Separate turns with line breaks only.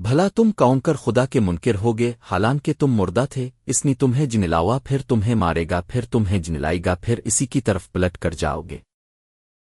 بھلا تم کون کر خدا کے منکر ہوگے حالانکہ تم مردہ تھے، اس نے تمہیں جنلاوا، پھر تمہیں مارے گا، پھر تمہیں جنلائے گا، پھر اسی کی طرف پلٹ کر جاؤ گے۔